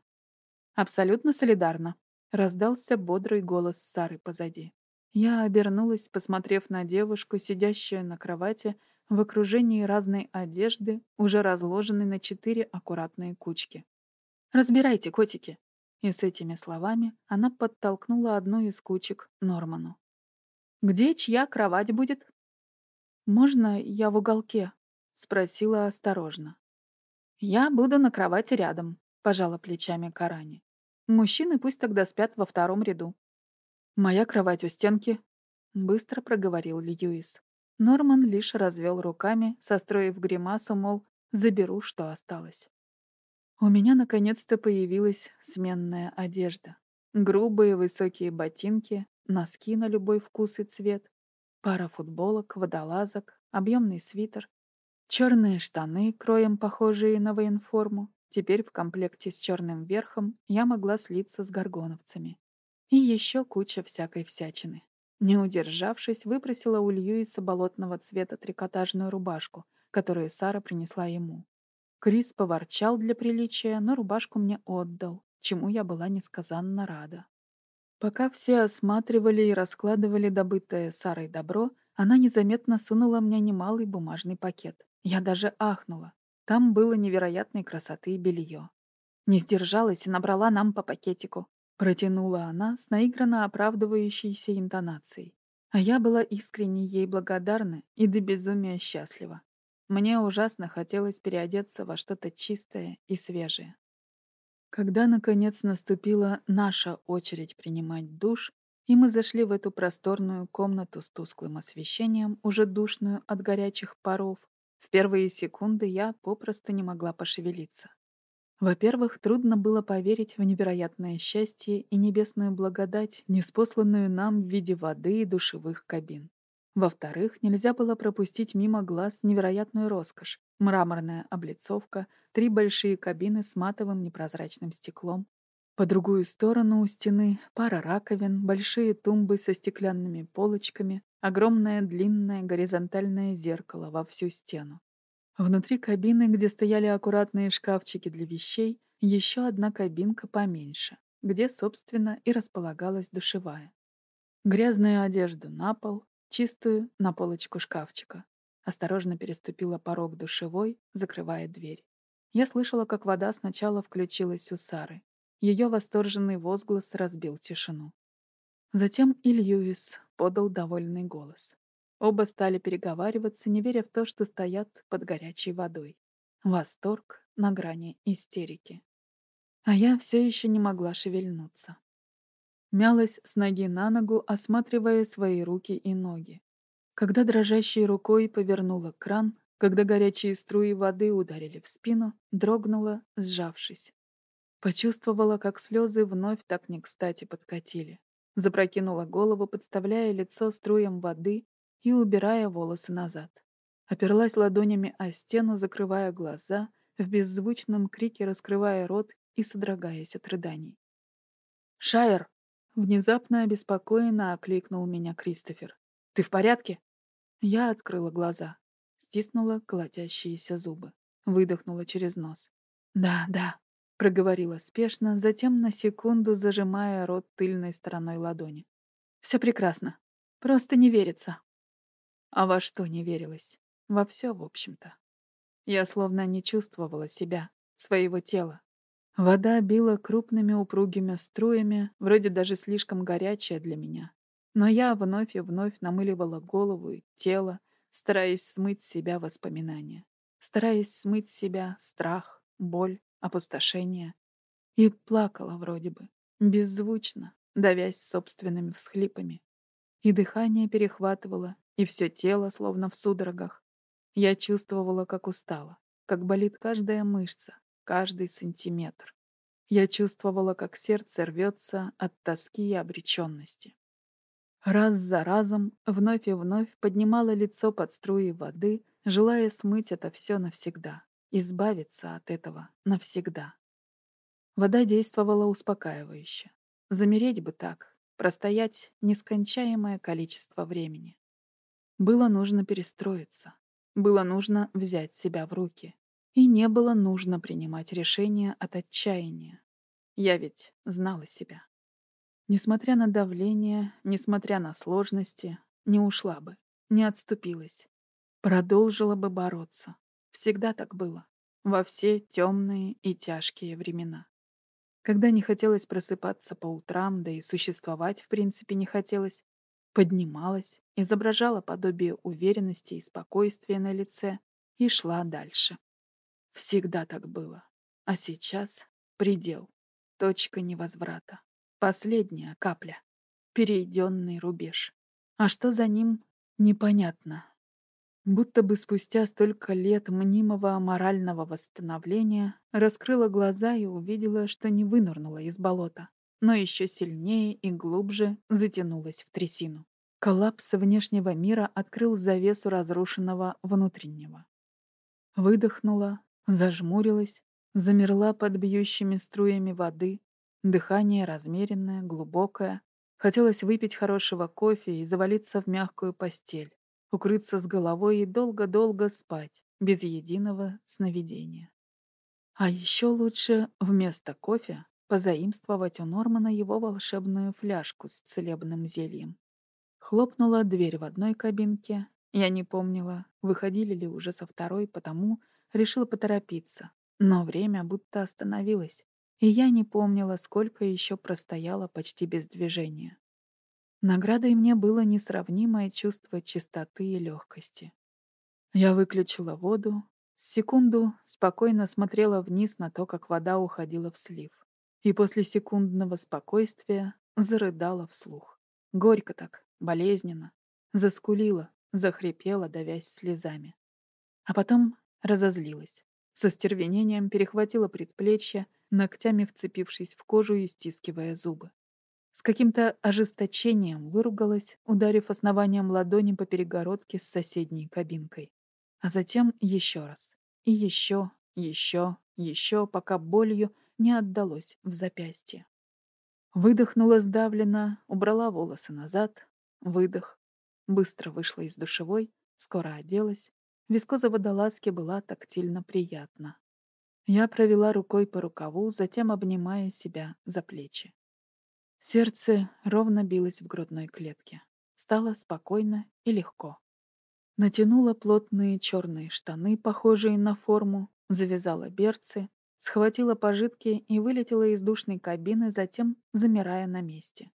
«Абсолютно солидарно», — раздался бодрый голос Сары позади. Я обернулась, посмотрев на девушку, сидящую на кровати, в окружении разной одежды, уже разложенной на четыре аккуратные кучки. «Разбирайте, котики!» И с этими словами она подтолкнула одну из кучек Норману. «Где чья кровать будет?» «Можно я в уголке?» — спросила осторожно. «Я буду на кровати рядом», — пожала плечами Карани. «Мужчины пусть тогда спят во втором ряду». «Моя кровать у стенки», — быстро проговорил Льюис. Норман лишь развел руками, состроив гримасу, мол, заберу, что осталось. У меня наконец-то появилась сменная одежда. Грубые высокие ботинки, носки на любой вкус и цвет, Пара футболок, водолазок, объемный свитер, черные штаны, кроем похожие на военформу. Теперь в комплекте с черным верхом я могла слиться с горгоновцами. И еще куча всякой всячины. Не удержавшись, выпросила у Льюиса болотного цвета трикотажную рубашку, которую Сара принесла ему. Крис поворчал для приличия, но рубашку мне отдал, чему я была несказанно рада. Пока все осматривали и раскладывали добытое Сарой добро, она незаметно сунула мне немалый бумажный пакет. Я даже ахнула. Там было невероятной красоты белье. Не сдержалась и набрала нам по пакетику. Протянула она с наигранно оправдывающейся интонацией. А я была искренне ей благодарна и до безумия счастлива. Мне ужасно хотелось переодеться во что-то чистое и свежее. Когда, наконец, наступила наша очередь принимать душ, и мы зашли в эту просторную комнату с тусклым освещением, уже душную от горячих паров, в первые секунды я попросту не могла пошевелиться. Во-первых, трудно было поверить в невероятное счастье и небесную благодать, неспосланную нам в виде воды и душевых кабин. Во-вторых, нельзя было пропустить мимо глаз невероятную роскошь. Мраморная облицовка, три большие кабины с матовым непрозрачным стеклом. По другую сторону у стены пара раковин, большие тумбы со стеклянными полочками, огромное длинное горизонтальное зеркало во всю стену. Внутри кабины, где стояли аккуратные шкафчики для вещей, еще одна кабинка поменьше, где, собственно, и располагалась душевая. Грязную одежду на пол, чистую на полочку шкафчика. Осторожно переступила порог душевой, закрывая дверь. Я слышала, как вода сначала включилась у Сары. Ее восторженный возглас разбил тишину. Затем и Льюис подал довольный голос. Оба стали переговариваться, не веря в то, что стоят под горячей водой. Восторг на грани истерики. А я все еще не могла шевельнуться мялась с ноги на ногу, осматривая свои руки и ноги. Когда дрожащей рукой повернула кран, когда горячие струи воды ударили в спину, дрогнула, сжавшись. Почувствовала, как слезы вновь так не кстати подкатили. Запрокинула голову, подставляя лицо струям воды и убирая волосы назад. Оперлась ладонями о стену, закрывая глаза, в беззвучном крике раскрывая рот и содрогаясь от рыданий. «Шайер!» Внезапно обеспокоенно окликнул меня Кристофер. «Ты в порядке?» Я открыла глаза, стиснула колотящиеся зубы, выдохнула через нос. «Да, да», — проговорила спешно, затем на секунду зажимая рот тыльной стороной ладони. «Все прекрасно. Просто не верится». А во что не верилось? Во все, в общем-то. Я словно не чувствовала себя, своего тела. Вода била крупными упругими струями, вроде даже слишком горячая для меня. Но я вновь и вновь намыливала голову и тело, стараясь смыть с себя воспоминания, стараясь смыть с себя страх, боль, опустошение. И плакала вроде бы, беззвучно, давясь собственными всхлипами. И дыхание перехватывало, и все тело словно в судорогах. Я чувствовала, как устала, как болит каждая мышца, каждый сантиметр. Я чувствовала, как сердце рвется от тоски и обреченности. Раз за разом, вновь и вновь поднимала лицо под струи воды, желая смыть это все навсегда, избавиться от этого навсегда. Вода действовала успокаивающе. Замереть бы так, простоять нескончаемое количество времени. Было нужно перестроиться. Было нужно взять себя в руки. И не было нужно принимать решения от отчаяния. Я ведь знала себя. Несмотря на давление, несмотря на сложности, не ушла бы, не отступилась. Продолжила бы бороться. Всегда так было. Во все темные и тяжкие времена. Когда не хотелось просыпаться по утрам, да и существовать в принципе не хотелось, поднималась, изображала подобие уверенности и спокойствия на лице и шла дальше. Всегда так было. А сейчас предел, точка невозврата. Последняя капля. Перейденный рубеж. А что за ним, непонятно. Будто бы спустя столько лет мнимого морального восстановления раскрыла глаза и увидела, что не вынырнула из болота, но еще сильнее и глубже затянулась в трясину. Коллапс внешнего мира открыл завесу разрушенного внутреннего. Выдохнула, зажмурилась, замерла под бьющими струями воды, Дыхание размеренное, глубокое. Хотелось выпить хорошего кофе и завалиться в мягкую постель, укрыться с головой и долго-долго спать, без единого сновидения. А еще лучше вместо кофе позаимствовать у Нормана его волшебную фляжку с целебным зельем. Хлопнула дверь в одной кабинке. Я не помнила, выходили ли уже со второй, потому решила поторопиться. Но время будто остановилось и я не помнила, сколько еще простояла почти без движения. Наградой мне было несравнимое чувство чистоты и легкости. Я выключила воду, секунду спокойно смотрела вниз на то, как вода уходила в слив, и после секундного спокойствия зарыдала вслух. Горько так, болезненно, заскулила, захрипела, давясь слезами. А потом разозлилась. Со стервенением перехватила предплечье, ногтями вцепившись в кожу и стискивая зубы. С каким-то ожесточением выругалась, ударив основанием ладони по перегородке с соседней кабинкой. А затем еще раз. И еще, еще, еще, пока болью не отдалось в запястье. Выдохнула сдавленно, убрала волосы назад. Выдох. Быстро вышла из душевой, скоро оделась. Вискоза водолазки была тактильно приятна. Я провела рукой по рукаву, затем обнимая себя за плечи. Сердце ровно билось в грудной клетке. Стало спокойно и легко. Натянула плотные черные штаны, похожие на форму, завязала берцы, схватила пожитки и вылетела из душной кабины, затем замирая на месте.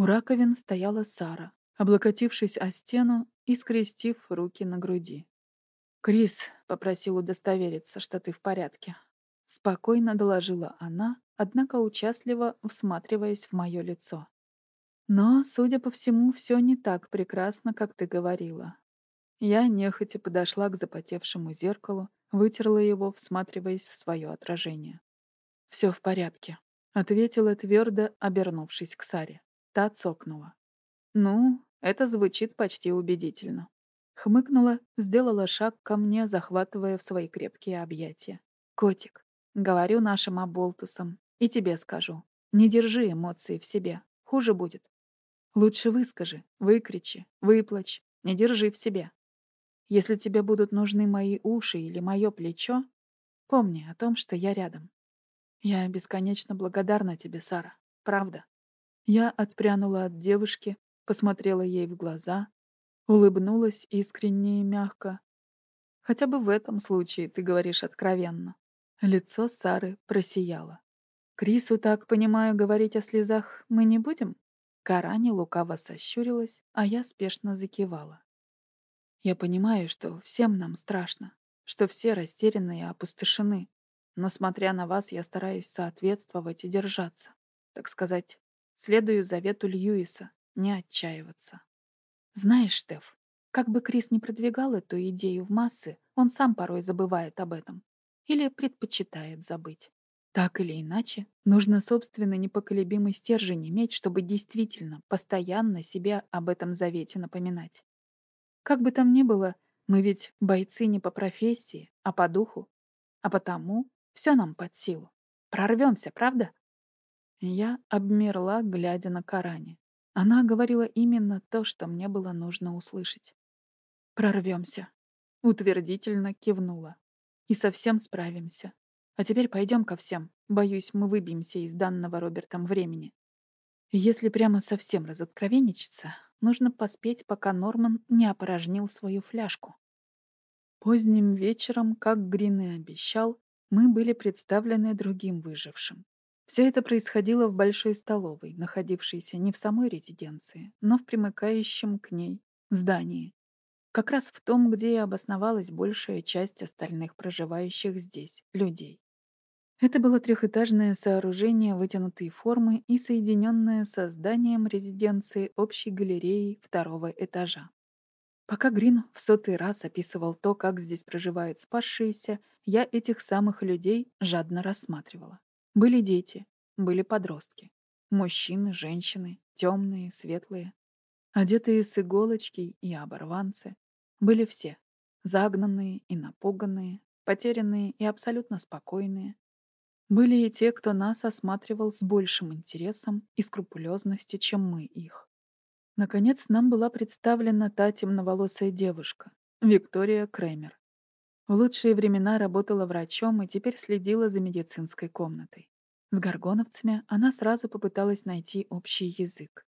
У раковин стояла Сара, облокотившись о стену и скрестив руки на груди. «Крис попросил удостовериться, что ты в порядке». Спокойно доложила она, однако участливо всматриваясь в мое лицо. «Но, судя по всему, все не так прекрасно, как ты говорила». Я нехотя подошла к запотевшему зеркалу, вытерла его, всматриваясь в свое отражение. «Все в порядке», — ответила твердо, обернувшись к Саре. Та цокнула. «Ну, это звучит почти убедительно». Хмыкнула, сделала шаг ко мне, захватывая в свои крепкие объятия. «Котик, говорю нашим оболтусам, и тебе скажу, не держи эмоции в себе, хуже будет. Лучше выскажи, выкричи, выплачь, не держи в себе. Если тебе будут нужны мои уши или мое плечо, помни о том, что я рядом. Я бесконечно благодарна тебе, Сара, правда». Я отпрянула от девушки, посмотрела ей в глаза, Улыбнулась искренне и мягко. Хотя бы в этом случае ты говоришь откровенно. Лицо Сары просияло. Крису, так понимаю, говорить о слезах мы не будем? Карани лукаво сощурилась, а я спешно закивала. Я понимаю, что всем нам страшно, что все растеряны и опустошены. Но, смотря на вас, я стараюсь соответствовать и держаться. Так сказать, следую завету Льюиса, не отчаиваться. Знаешь, Штеф, как бы Крис не продвигал эту идею в массы, он сам порой забывает об этом. Или предпочитает забыть. Так или иначе, нужно собственный непоколебимый стержень иметь, чтобы действительно, постоянно себе об этом завете напоминать. Как бы там ни было, мы ведь бойцы не по профессии, а по духу. А потому все нам под силу. Прорвемся, правда? Я обмерла, глядя на Каране. Она говорила именно то, что мне было нужно услышать. Прорвемся. Утвердительно кивнула. И совсем справимся. А теперь пойдем ко всем. Боюсь, мы выбьемся из данного Робертом времени. Если прямо совсем разоткровенничаться, нужно поспеть, пока Норман не опорожнил свою фляжку. Поздним вечером, как Грин и обещал, мы были представлены другим выжившим. Все это происходило в большой столовой, находившейся не в самой резиденции, но в примыкающем к ней здании. Как раз в том, где и обосновалась большая часть остальных проживающих здесь людей. Это было трехэтажное сооружение вытянутой формы и соединенное со зданием резиденции общей галереей второго этажа. Пока Грин в сотый раз описывал то, как здесь проживают спасшиеся, я этих самых людей жадно рассматривала. Были дети, были подростки. Мужчины, женщины, темные, светлые. Одетые с иголочки и оборванцы. Были все. Загнанные и напуганные, потерянные и абсолютно спокойные. Были и те, кто нас осматривал с большим интересом и скрупулезностью, чем мы их. Наконец, нам была представлена та темноволосая девушка, Виктория Кремер. В лучшие времена работала врачом и теперь следила за медицинской комнатой. С горгоновцами она сразу попыталась найти общий язык.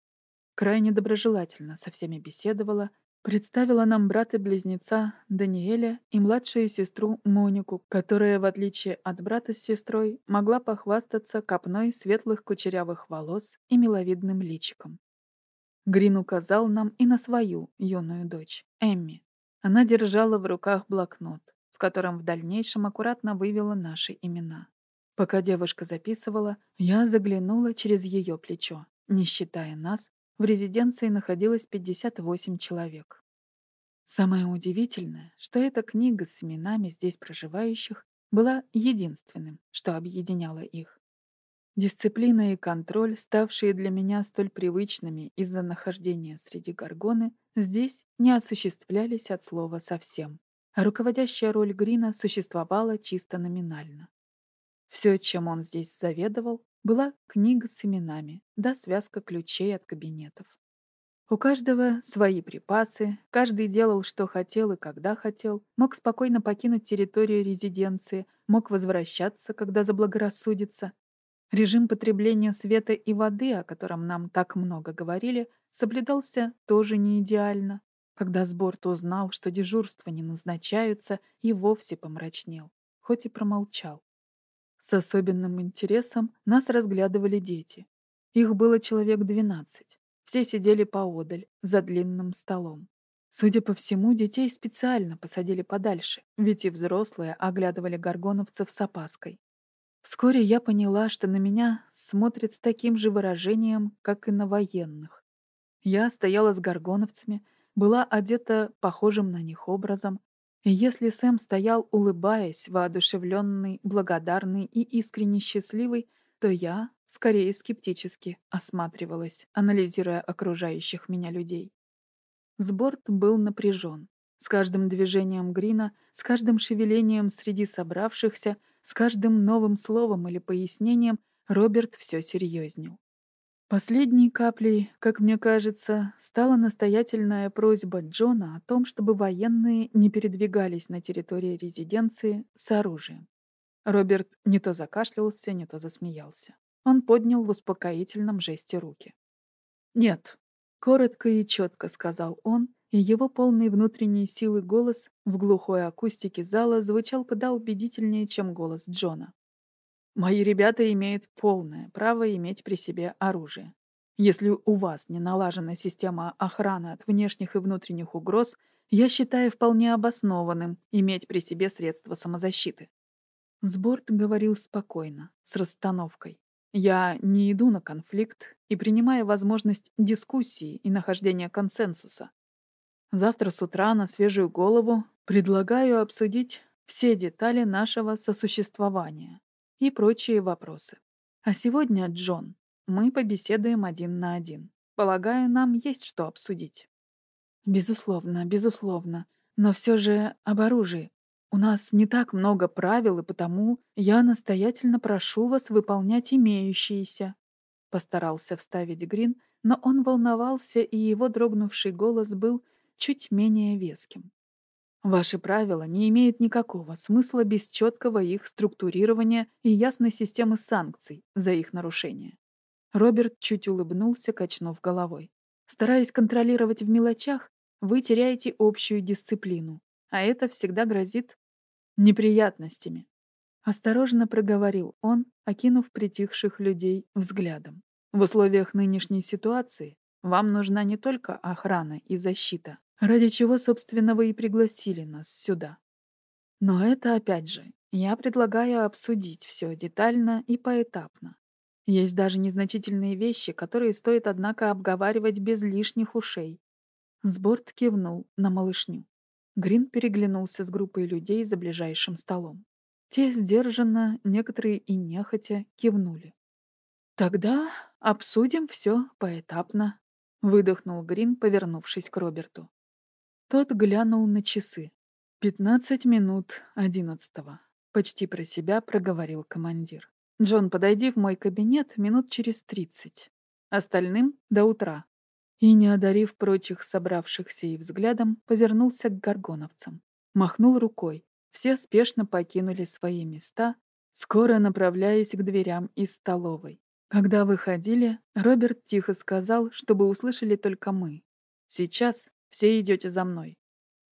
Крайне доброжелательно со всеми беседовала, представила нам брата-близнеца Даниэля и младшую сестру Монику, которая, в отличие от брата с сестрой, могла похвастаться копной светлых кучерявых волос и миловидным личиком. Грин указал нам и на свою юную дочь, Эмми. Она держала в руках блокнот в котором в дальнейшем аккуратно вывела наши имена. Пока девушка записывала, я заглянула через ее плечо. Не считая нас, в резиденции находилось 58 человек. Самое удивительное, что эта книга с именами здесь проживающих была единственным, что объединяло их. Дисциплина и контроль, ставшие для меня столь привычными из-за нахождения среди горгоны, здесь не осуществлялись от слова совсем руководящая роль Грина существовала чисто номинально. Все, чем он здесь заведовал, была книга с именами, да связка ключей от кабинетов. У каждого свои припасы, каждый делал, что хотел и когда хотел, мог спокойно покинуть территорию резиденции, мог возвращаться, когда заблагорассудится. Режим потребления света и воды, о котором нам так много говорили, соблюдался тоже не идеально. Когда Сборт узнал, что дежурства не назначаются, и вовсе помрачнел, хоть и промолчал. С особенным интересом нас разглядывали дети. Их было человек двенадцать. Все сидели поодаль, за длинным столом. Судя по всему, детей специально посадили подальше, ведь и взрослые оглядывали горгоновцев с опаской. Вскоре я поняла, что на меня смотрят с таким же выражением, как и на военных. Я стояла с горгоновцами, была одета похожим на них образом, и если Сэм стоял, улыбаясь, воодушевленный, благодарный и искренне счастливый, то я, скорее скептически, осматривалась, анализируя окружающих меня людей. Сборт был напряжен. С каждым движением Грина, с каждым шевелением среди собравшихся, с каждым новым словом или пояснением Роберт все серьезнел. Последней каплей, как мне кажется, стала настоятельная просьба Джона о том, чтобы военные не передвигались на территории резиденции с оружием. Роберт не то закашлялся, не то засмеялся. Он поднял в успокоительном жесте руки. «Нет», — коротко и четко сказал он, и его полный внутренней силы голос в глухой акустике зала звучал куда убедительнее, чем голос Джона. «Мои ребята имеют полное право иметь при себе оружие. Если у вас не налажена система охраны от внешних и внутренних угроз, я считаю вполне обоснованным иметь при себе средства самозащиты». Сборд говорил спокойно, с расстановкой. «Я не иду на конфликт и принимаю возможность дискуссии и нахождения консенсуса. Завтра с утра на свежую голову предлагаю обсудить все детали нашего сосуществования и прочие вопросы. А сегодня, Джон, мы побеседуем один на один. Полагаю, нам есть что обсудить. Безусловно, безусловно. Но все же об оружии. У нас не так много правил, и потому я настоятельно прошу вас выполнять имеющиеся. Постарался вставить Грин, но он волновался, и его дрогнувший голос был чуть менее веским. Ваши правила не имеют никакого смысла без четкого их структурирования и ясной системы санкций за их нарушение. Роберт чуть улыбнулся, качнув головой. Стараясь контролировать в мелочах, вы теряете общую дисциплину, а это всегда грозит неприятностями. Осторожно проговорил он, окинув притихших людей взглядом. В условиях нынешней ситуации вам нужна не только охрана и защита, Ради чего, собственно, вы и пригласили нас сюда. Но это, опять же, я предлагаю обсудить все детально и поэтапно. Есть даже незначительные вещи, которые стоит, однако, обговаривать без лишних ушей. Сборд кивнул на малышню. Грин переглянулся с группой людей за ближайшим столом. Те сдержанно, некоторые и нехотя кивнули. «Тогда обсудим все поэтапно», — выдохнул Грин, повернувшись к Роберту. Тот глянул на часы. «Пятнадцать минут одиннадцатого», — почти про себя проговорил командир. «Джон, подойди в мой кабинет минут через тридцать. Остальным — до утра». И, не одарив прочих собравшихся и взглядом, повернулся к горгоновцам. Махнул рукой. Все спешно покинули свои места, скоро направляясь к дверям из столовой. Когда выходили, Роберт тихо сказал, чтобы услышали только мы. «Сейчас все идете за мной.